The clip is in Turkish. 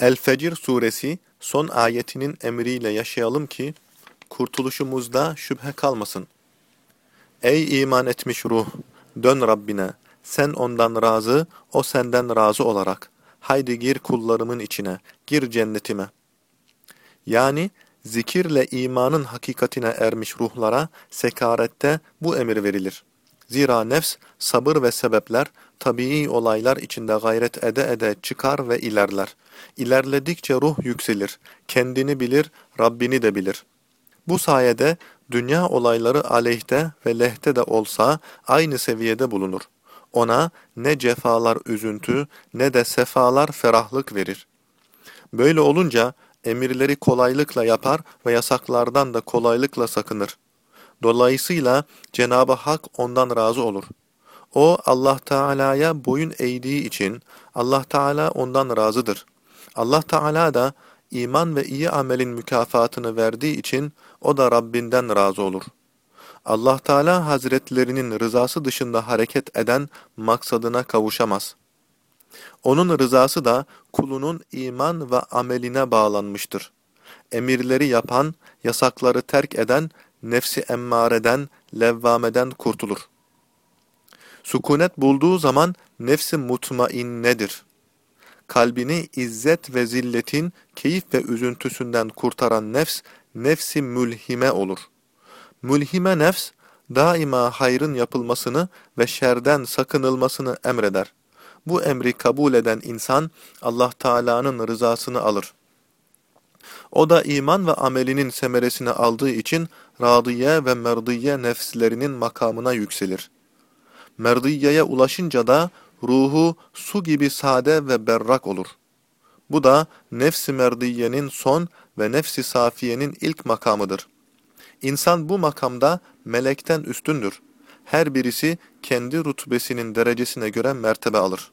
El-Fecir suresi son ayetinin emriyle yaşayalım ki kurtuluşumuzda şüphe kalmasın. Ey iman etmiş ruh! Dön Rabbine. Sen ondan razı, o senden razı olarak. Haydi gir kullarımın içine, gir cennetime. Yani zikirle imanın hakikatine ermiş ruhlara sekarette bu emir verilir. Zira nefs, sabır ve sebepler, tabii olaylar içinde gayret ede ede çıkar ve ilerler. İlerledikçe ruh yükselir, kendini bilir, Rabbini de bilir. Bu sayede dünya olayları aleyhte ve lehte de olsa aynı seviyede bulunur. Ona ne cefalar üzüntü ne de sefalar ferahlık verir. Böyle olunca emirleri kolaylıkla yapar ve yasaklardan da kolaylıkla sakınır. Dolayısıyla Cenab-ı Hak ondan razı olur. O Allah Teala'ya boyun eğdiği için Allah Teala ondan razıdır. Allah Teala da iman ve iyi amelin mükafatını verdiği için o da Rabbinden razı olur. Allah Teala Hazretlerinin rızası dışında hareket eden maksadına kavuşamaz. Onun rızası da kulunun iman ve ameline bağlanmıştır. Emirleri yapan, yasakları terk eden, nefsi emmareden, levvameden kurtulur. Sukunet bulduğu zaman nefsi mutmainnedir. Kalbini izzet ve zilletin, keyif ve üzüntüsünden kurtaran nefs, nefsi mülhime olur. Mülhime nefs, daima hayrın yapılmasını ve şerden sakınılmasını emreder. Bu emri kabul eden insan, Allah Teala'nın rızasını alır. O da iman ve amelinin semeresini aldığı için radiye ve merdiye nefslerinin makamına yükselir. Merdiyeye ulaşınca da ruhu su gibi sade ve berrak olur. Bu da nefsi merdiyenin son ve nefsi safiyenin ilk makamıdır. İnsan bu makamda melekten üstündür. Her birisi kendi rutbesinin derecesine göre mertebe alır.